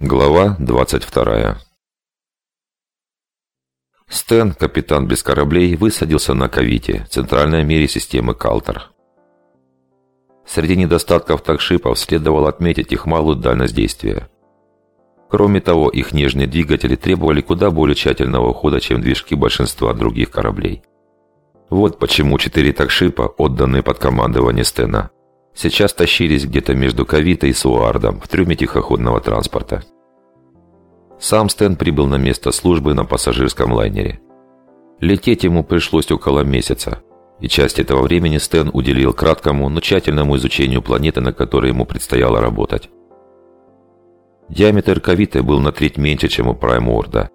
Глава 22 Стэн, капитан без кораблей, высадился на Кавите, центральной мере системы Калтер. Среди недостатков такшипов следовало отметить их малую дальность действия. Кроме того, их нежные двигатели требовали куда более тщательного ухода, чем движки большинства других кораблей. Вот почему четыре такшипа, отданные под командование Стена, сейчас тащились где-то между Кавитой и Суардом в трюме тихоходного транспорта. Сам Стэн прибыл на место службы на пассажирском лайнере. Лететь ему пришлось около месяца, и часть этого времени Стэн уделил краткому, но тщательному изучению планеты, на которой ему предстояло работать. Диаметр Кавиты был на треть меньше, чем у Прайм-Орда,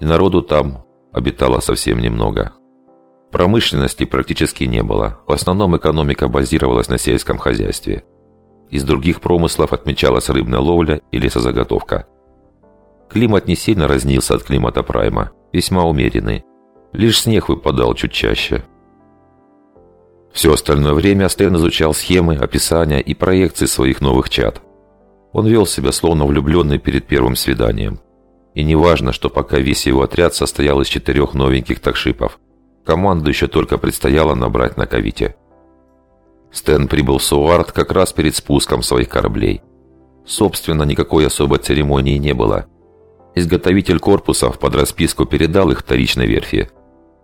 и народу там обитало совсем немного. Промышленности практически не было, в основном экономика базировалась на сельском хозяйстве. Из других промыслов отмечалась рыбная ловля и лесозаготовка. Климат не сильно разнился от климата Прайма, весьма умеренный. Лишь снег выпадал чуть чаще. Все остальное время Стэн изучал схемы, описания и проекции своих новых чат. Он вел себя словно влюбленный перед первым свиданием. И неважно, что пока весь его отряд состоял из четырех новеньких такшипов. Команду еще только предстояло набрать на Кавите. Стэн прибыл в Суарт как раз перед спуском своих кораблей. Собственно, никакой особой церемонии не было. Изготовитель корпусов под расписку передал их вторичной верфи.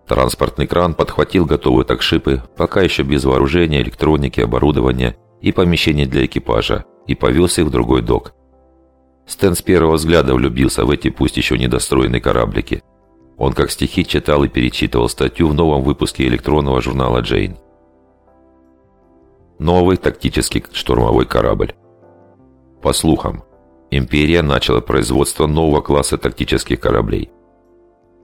Транспортный кран подхватил готовые такшипы, пока еще без вооружения, электроники, оборудования и помещений для экипажа, и повез их в другой док. Стэн с первого взгляда влюбился в эти пусть еще недостроенные кораблики. Он как стихи читал и перечитывал статью в новом выпуске электронного журнала «Джейн». Новый тактический штурмовой корабль. По слухам, Империя начала производство нового класса тактических кораблей.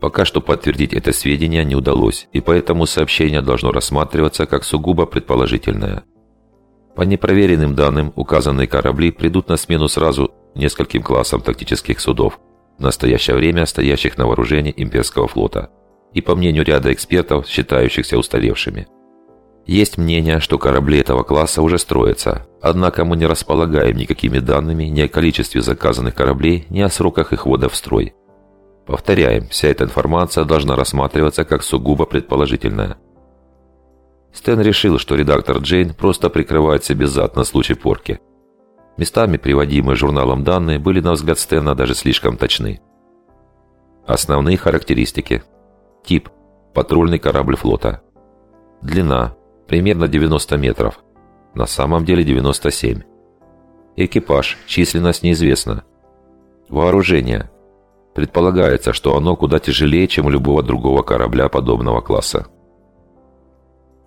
Пока что подтвердить это сведения не удалось, и поэтому сообщение должно рассматриваться как сугубо предположительное – по непроверенным данным, указанные корабли придут на смену сразу нескольким классам тактических судов, в настоящее время стоящих на вооружении имперского флота, и по мнению ряда экспертов, считающихся устаревшими. Есть мнение, что корабли этого класса уже строятся, однако мы не располагаем никакими данными ни о количестве заказанных кораблей, ни о сроках их ввода в строй. Повторяем, вся эта информация должна рассматриваться как сугубо предположительная – Стэн решил, что редактор Джейн просто прикрывает себе зад на случай порки. Местами приводимые журналом данные были, на взгляд Стэна, даже слишком точны. Основные характеристики. Тип – патрульный корабль флота. Длина – примерно 90 метров. На самом деле 97. Экипаж, численность неизвестна. Вооружение. Предполагается, что оно куда тяжелее, чем у любого другого корабля подобного класса.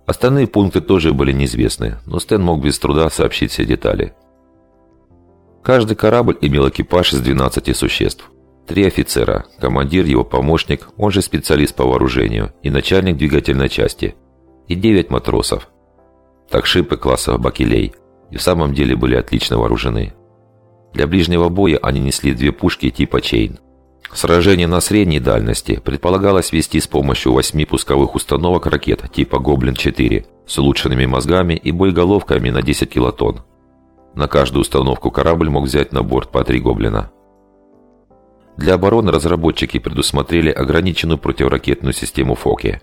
Остальные пункты тоже были неизвестны, но Стэн мог без труда сообщить все детали. Каждый корабль имел экипаж из 12 существ. Три офицера, командир, его помощник, он же специалист по вооружению и начальник двигательной части. И 9 матросов. Так шипы класса «Бакелей» и в самом деле были отлично вооружены. Для ближнего боя они несли две пушки типа «Чейн», Сражение на средней дальности предполагалось вести с помощью восьми пусковых установок ракет типа «Гоблин-4» с улучшенными мозгами и боеголовками на 10 килотонн. На каждую установку корабль мог взять на борт по три «Гоблина». Для обороны разработчики предусмотрели ограниченную противоракетную систему «Фоки».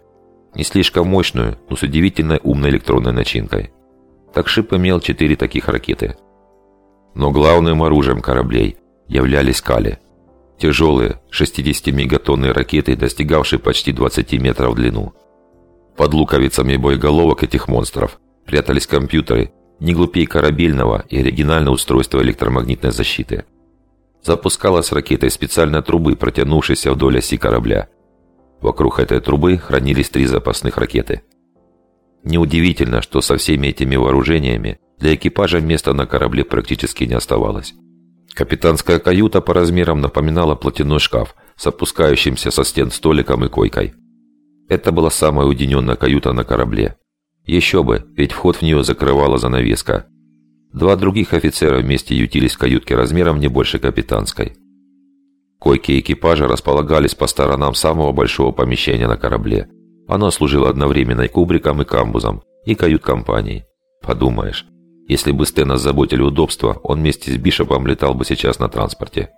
Не слишком мощную, но с удивительной умной электронной начинкой. Так шип имел четыре таких ракеты. Но главным оружием кораблей являлись «Кали» Тяжелые 60-мегатонные ракеты, достигавшие почти 20 метров в длину. Под луковицами боеголовок этих монстров прятались компьютеры, не глупее корабельного и оригинальное устройство электромагнитной защиты. Запускалась ракетой специальной трубы, протянувшейся вдоль оси корабля. Вокруг этой трубы хранились три запасных ракеты. Неудивительно, что со всеми этими вооружениями для экипажа места на корабле практически не оставалось. Капитанская каюта по размерам напоминала платяной шкаф с опускающимся со стен столиком и койкой. Это была самая уединенная каюта на корабле. Еще бы, ведь вход в нее закрывала занавеска. Два других офицера вместе ютились в каютке размером не больше капитанской. Койки экипажа располагались по сторонам самого большого помещения на корабле. Оно служило одновременно и кубриком, и камбузом, и кают-компанией. Подумаешь, если бы Стэна заботили удобства, он вместе с Бишопом летал бы сейчас на транспорте.